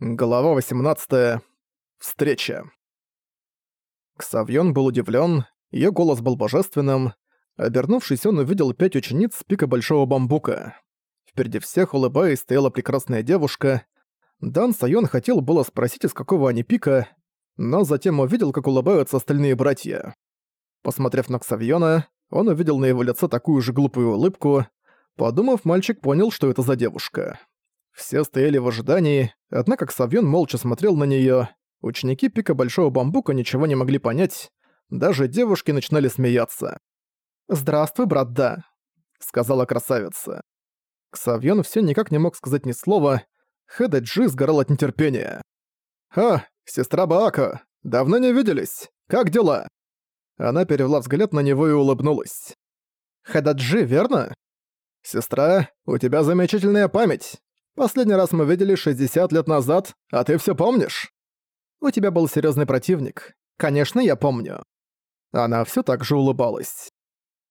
Глава 18. Встреча. Ксавьон был удивлен, ее голос был божественным. Обернувшись, он увидел пять учениц с пика Большого Бамбука. Впереди всех, улыбаясь, стояла прекрасная девушка. Дан Сайон хотел было спросить, из какого они пика, но затем увидел, как улыбаются остальные братья. Посмотрев на Ксавьона, он увидел на его лице такую же глупую улыбку. Подумав, мальчик понял, что это за девушка. Все стояли в ожидании, однако Ксавьон молча смотрел на неё. Ученики пика Большого Бамбука ничего не могли понять. Даже девушки начинали смеяться. «Здравствуй, брат Да», — сказала красавица. Ксавьон все никак не мог сказать ни слова. Хэда Джи сгорал от нетерпения. «Ха, сестра Баака, давно не виделись. Как дела?» Она перевела взгляд на него и улыбнулась. «Хэдаджи, верно?» «Сестра, у тебя замечательная память. Последний раз мы видели 60 лет назад, а ты все помнишь? У тебя был серьезный противник. Конечно, я помню. Она все так же улыбалась.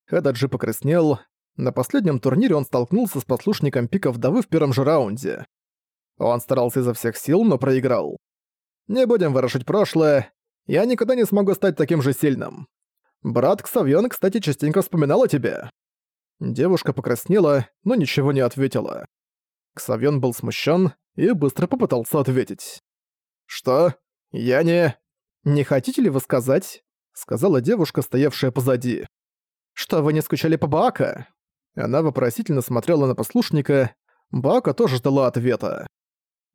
Эдаджи покраснел. На последнем турнире он столкнулся с послушником пика вдовы в первом же раунде. Он старался изо всех сил, но проиграл. Не будем ворошить прошлое. Я никогда не смогу стать таким же сильным. Брат Ксавьон, кстати, частенько вспоминал о тебе. Девушка покраснела, но ничего не ответила. Ксавьон был смущен и быстро попытался ответить. «Что? Я не...» «Не хотите ли вы сказать?» — сказала девушка, стоявшая позади. «Что, вы не скучали по Баака?» Она вопросительно смотрела на послушника. Баака тоже ждала ответа.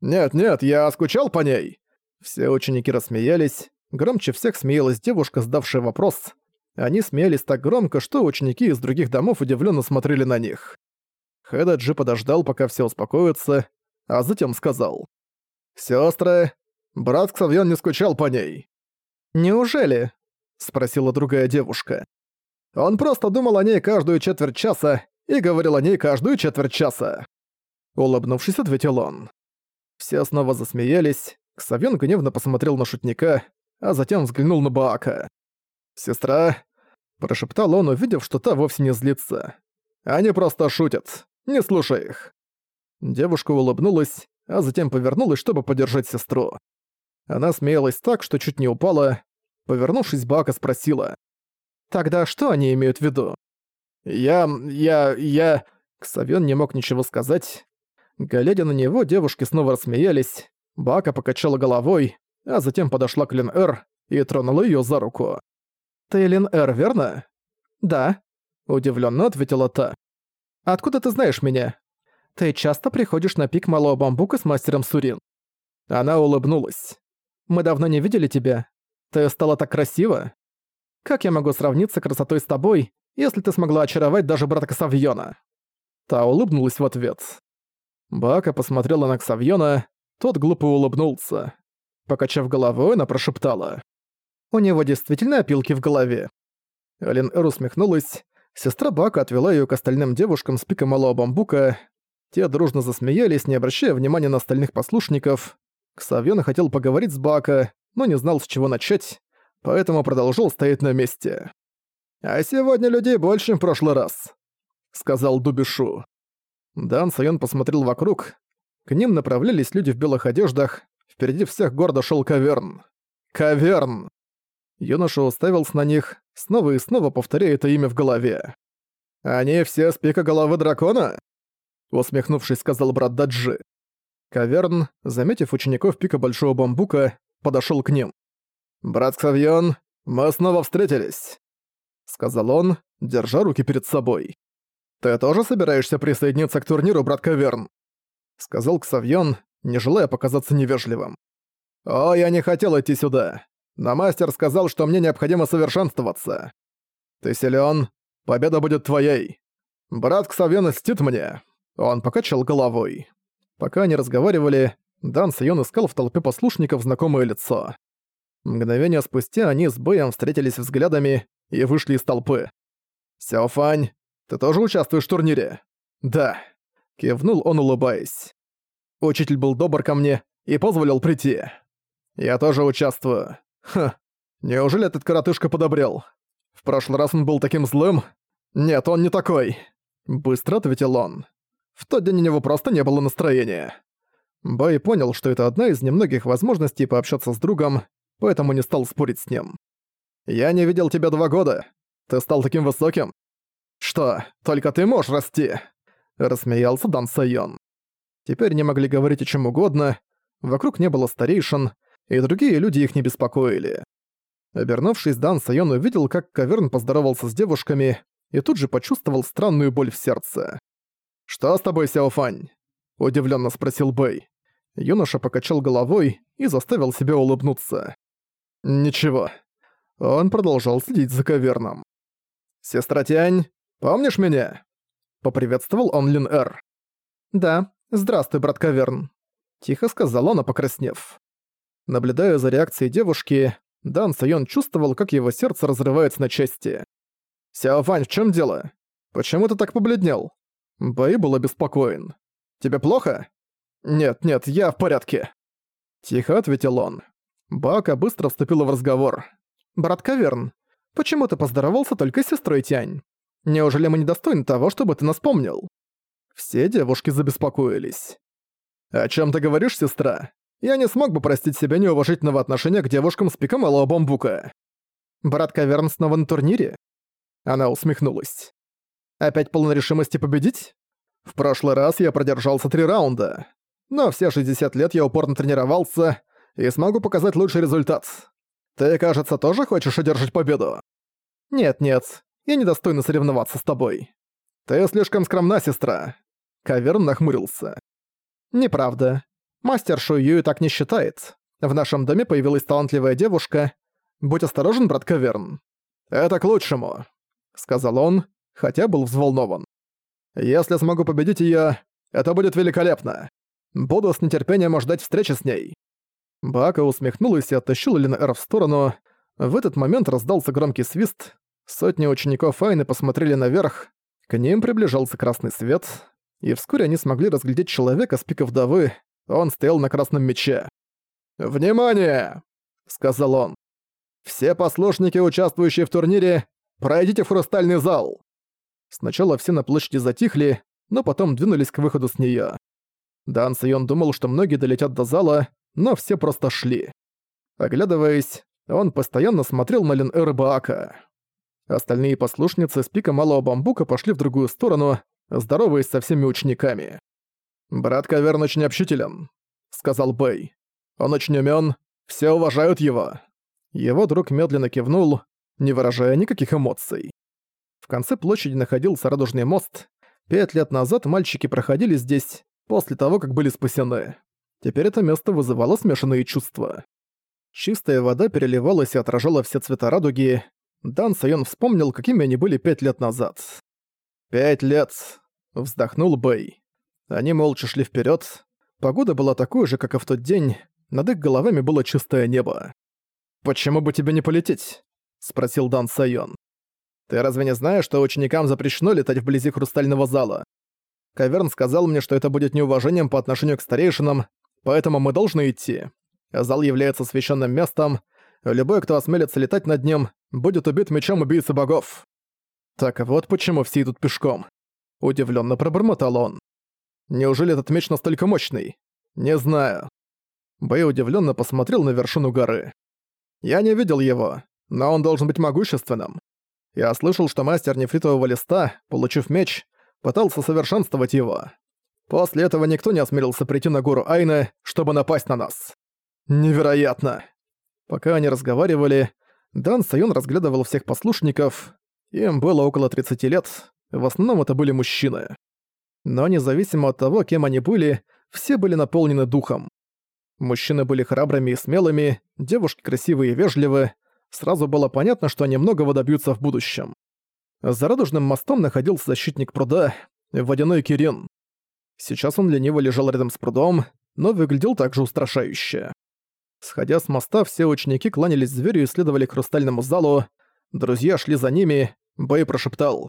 «Нет-нет, я скучал по ней!» Все ученики рассмеялись. Громче всех смеялась девушка, сдавшая вопрос. Они смеялись так громко, что ученики из других домов удивленно смотрели на них. Хэдаджи подождал, пока все успокоятся, а затем сказал. «Сёстры, брат Ксавьон не скучал по ней». «Неужели?» — спросила другая девушка. «Он просто думал о ней каждую четверть часа и говорил о ней каждую четверть часа». Улыбнувшись, ответил он. Все снова засмеялись, Ксавьон гневно посмотрел на шутника, а затем взглянул на Баака. «Сестра», — прошептал он, увидев, что та вовсе не злится. «Они просто шутят. Не слушай их». Девушка улыбнулась, а затем повернулась, чтобы поддержать сестру. Она смеялась так, что чуть не упала. Повернувшись, Бака спросила. «Тогда что они имеют в виду?» «Я... я... я...» Ксавен не мог ничего сказать. Глядя на него, девушки снова рассмеялись. Бака покачала головой, а затем подошла к Лин-Эр и тронула её за руку. «Ты Лин-Эр, верно?» «Да», — удивлённо ответила та. Откуда ты знаешь меня? Ты часто приходишь на пик Малого Бамбука с мастером Сурин?» Она улыбнулась. «Мы давно не видели тебя. Ты стала так красиво. Как я могу сравниться красотой с тобой, если ты смогла очаровать даже брата Ксавьона?» Та улыбнулась в ответ. Бака посмотрела на Ксавьона, тот глупо улыбнулся. Покачав головой, она прошептала. «У него действительно опилки в голове». Элин Эр усмехнулась, Сестра Бака отвела её к остальным девушкам с пика малого бамбука. Те дружно засмеялись, не обращая внимания на остальных послушников. Ксавьон хотел поговорить с Бака, но не знал, с чего начать, поэтому продолжил стоять на месте. «А сегодня людей больше, чем в прошлый раз», — сказал Дубишу. Дан Сайон посмотрел вокруг. К ним направлялись люди в белых одеждах. Впереди всех гордо шел Каверн. Каверн! Юноша уставился на них, снова и снова повторяя это имя в голове. «Они все с пика головы дракона?» Усмехнувшись, сказал брат Даджи. Каверн, заметив учеников пика Большого Бамбука, подошёл к ним. «Брат Ксавьон, мы снова встретились», — сказал он, держа руки перед собой. «Ты тоже собираешься присоединиться к турниру, брат Каверн?» — сказал Ксавьон, не желая показаться невежливым. «О, я не хотел идти сюда но мастер сказал, что мне необходимо совершенствоваться. Ты силён, победа будет твоей. Брат Ксавьон стит мне». Он покачал головой. Пока они разговаривали, Дан Сайон искал в толпе послушников знакомое лицо. Мгновение спустя они с Бэем встретились взглядами и вышли из толпы. «Сяофань, ты тоже участвуешь в турнире?» «Да», — кивнул он, улыбаясь. Учитель был добр ко мне и позволил прийти. «Я тоже участвую. Ха, неужели этот коротышка подобрел? В прошлый раз он был таким злым? Нет, он не такой. Быстро ответил он. В тот день у него просто не было настроения. Бэй понял, что это одна из немногих возможностей пообщаться с другом, поэтому не стал спорить с ним. «Я не видел тебя два года. Ты стал таким высоким?» «Что, только ты можешь расти?» — рассмеялся Дан Сайон. Теперь не могли говорить о чем угодно, вокруг не было старейшин, и другие люди их не беспокоили. Обернувшись, Дан Сайон увидел, как Каверн поздоровался с девушками, и тут же почувствовал странную боль в сердце. «Что с тобой, Сяофань?» – удивленно спросил Бэй. Юноша покачал головой и заставил себя улыбнуться. «Ничего». Он продолжал следить за Каверном. «Сестра Тянь, помнишь меня?» – поприветствовал он Лин Эр. «Да, здравствуй, брат Каверн», – тихо сказала она, покраснев. Наблюдая за реакцией девушки, Дан Сайон чувствовал, как его сердце разрывается на части. «Сяофань, в чем дело? Почему ты так побледнел?» Бэй был обеспокоен. «Тебе плохо?» «Нет, нет, я в порядке». Тихо ответил он. Бака быстро вступила в разговор. «Брат Каверн, почему ты поздоровался только с сестрой Тянь? Неужели мы недостойны того, чтобы ты нас помнил?» Все девушки забеспокоились. «О чем ты говоришь, сестра? Я не смог бы простить себе неуважительного отношения к девушкам с пика малого бамбука». «Брат Каверн снова на турнире?» Она усмехнулась. «Опять полна решимости победить? В прошлый раз я продержался три раунда, но все 60 лет я упорно тренировался и смогу показать лучший результат. Ты, кажется, тоже хочешь одержать победу?» «Нет-нет, я недостойна соревноваться с тобой. Ты слишком скромна, сестра». Каверн нахмурился. «Неправда. Мастер Шую так не считает. В нашем доме появилась талантливая девушка. Будь осторожен, брат Каверн. Это к лучшему сказал он, хотя был взволнован. «Если смогу победить её, это будет великолепно. Буду с нетерпением ждать встречи с ней». Бака усмехнулась и оттащила Линэр в сторону. В этот момент раздался громкий свист. Сотни учеников Айны посмотрели наверх. К ним приближался красный свет, и вскоре они смогли разглядеть человека с пика вдовы. Он стоял на красном мече. «Внимание!» — сказал он. «Все послушники, участвующие в турнире, Пройдите в хрустальный зал!» Сначала все на площади затихли, но потом двинулись к выходу с неё. Дан Сайон думал, что многие долетят до зала, но все просто шли. Оглядываясь, он постоянно смотрел на Лин-Эр Баака. Остальные послушницы с пика Малого Бамбука пошли в другую сторону, здороваясь со всеми учениками. «Брат Каверн очень общителен», — сказал Бэй. «Он очень умён, все уважают его». Его друг медленно кивнул, не выражая никаких эмоций. В конце площади находился радужный мост. Пять лет назад мальчики проходили здесь, после того, как были спасены. Теперь это место вызывало смешанные чувства. Чистая вода переливалась и отражала все цвета радуги. Дан Сайон вспомнил, какими они были пять лет назад. «Пять лет!» — вздохнул Бэй. Они молча шли вперед. Погода была такой же, как и в тот день. Над их головами было чистое небо. «Почему бы тебе не полететь?» спросил Дан Сайон. «Ты разве не знаешь, что ученикам запрещено летать вблизи хрустального зала? Каверн сказал мне, что это будет неуважением по отношению к старейшинам, поэтому мы должны идти. Зал является священным местом, любой, кто осмелится летать над ним, будет убит мечом убийцы богов». «Так вот почему все идут пешком», — удивленно пробормотал он. «Неужели этот меч настолько мощный? Не знаю». Бэй удивленно посмотрел на вершину горы. «Я не видел его, но он должен быть могущественным. Я слышал, что мастер нефритового листа, получив меч, пытался совершенствовать его. После этого никто не осмелился прийти на гору Айны, чтобы напасть на нас. Невероятно. Пока они разговаривали, Дан Сайон разглядывал всех послушников. Им было около 30 лет, в основном это были мужчины. Но независимо от того, кем они были, все были наполнены духом. Мужчины были храбрыми и смелыми, девушки красивые и вежливы, Сразу было понятно, что они многого добьются в будущем. За радужным мостом находился защитник пруда, водяной Кирин. Сейчас он лениво лежал рядом с прудом, но выглядел также устрашающе. Сходя с моста, все ученики кланялись зверю и следовали к хрустальному залу. Друзья шли за ними, Бэй прошептал.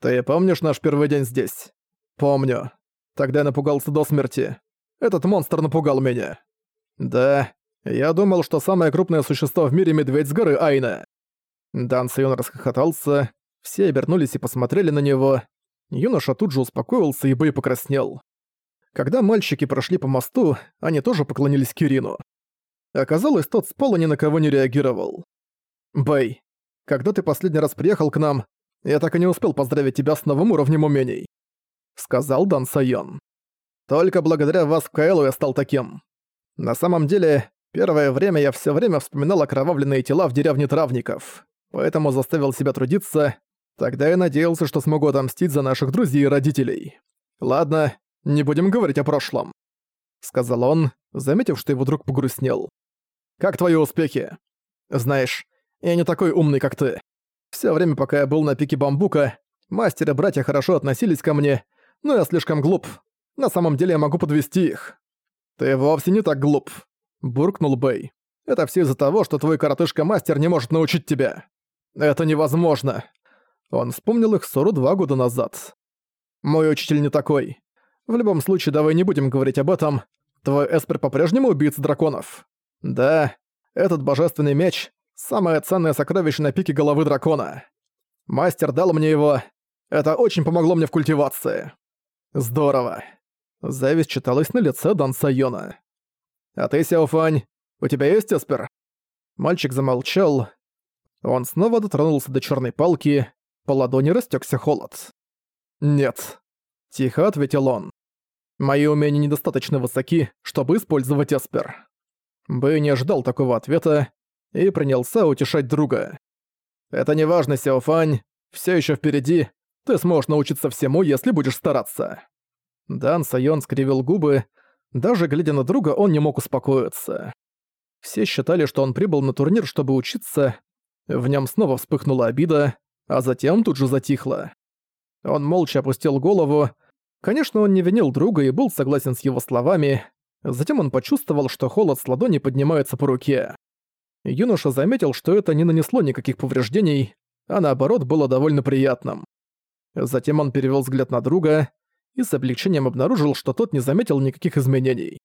«Ты помнишь наш первый день здесь?» «Помню. Тогда я напугался до смерти. Этот монстр напугал меня». «Да, я думал, что самое крупное существо в мире — медведь с горы Айна». Дан Сайон расхохотался, все обернулись и посмотрели на него. Юноша тут же успокоился и Бэй покраснел. Когда мальчики прошли по мосту, они тоже поклонились Кирину. Оказалось, тот с пола ни на кого не реагировал. «Бэй, когда ты последний раз приехал к нам, я так и не успел поздравить тебя с новым уровнем умений», — сказал Дан Сайон. «Только благодаря вас в Каэлу я стал таким. На самом деле, первое время я все время вспоминал окровавленные тела в деревне травников, поэтому заставил себя трудиться. Тогда я надеялся, что смогу отомстить за наших друзей и родителей. Ладно, не будем говорить о прошлом», — сказал он, заметив, что его друг погрустнел. Как твои успехи? Знаешь, я не такой умный, как ты. Всё время, пока я был на пике бамбука, мастер и братья хорошо относились ко мне, но я слишком глуп. На самом деле я могу подвести их. Ты вовсе не так глуп, буркнул Бэй. Это все из-за того, что твой коротышка-мастер не может научить тебя. Это невозможно. Он вспомнил их ссору два года назад. Мой учитель не такой. В любом случае, давай не будем говорить об этом. Твой Эспер по-прежнему убийца драконов. Да, этот божественный меч — самое ценное сокровище на пике головы дракона. Мастер дал мне его. Это очень помогло мне в культивации. Здорово. Зависть читалась на лице Дан Сайона. А ты, Сяофань, у тебя есть эспер? Мальчик замолчал. Он снова дотронулся до черной палки, по ладони растекся холод. «Нет», — тихо ответил он. «Мои умения недостаточно высоки, чтобы использовать эспер». Бэй не ожидал такого ответа и принялся утешать друга. «Это не важно, Сяофань, все еще впереди, ты сможешь научиться всему, если будешь стараться». Дан Сайон скривил губы, даже глядя на друга, он не мог успокоиться. Все считали, что он прибыл на турнир, чтобы учиться, в нем снова вспыхнула обида, а затем тут же затихла. Он молча опустил голову. Конечно, он не винил друга и был согласен с его словами, Затем он почувствовал, что холод с ладони поднимается по руке. Юноша заметил, что это не нанесло никаких повреждений, а наоборот было довольно приятным. Затем он перевел взгляд на друга и с облегчением обнаружил, что тот не заметил никаких изменений.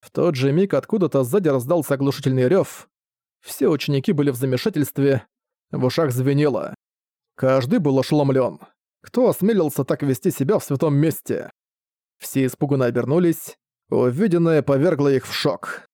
В тот же миг откуда-то сзади раздался оглушительный рев. Все ученики были в замешательстве, в ушах звенело. Каждый был ошеломлен. Кто осмелился так вести себя в святом месте? Все испуганно обернулись, Увиденное повергло их в шок.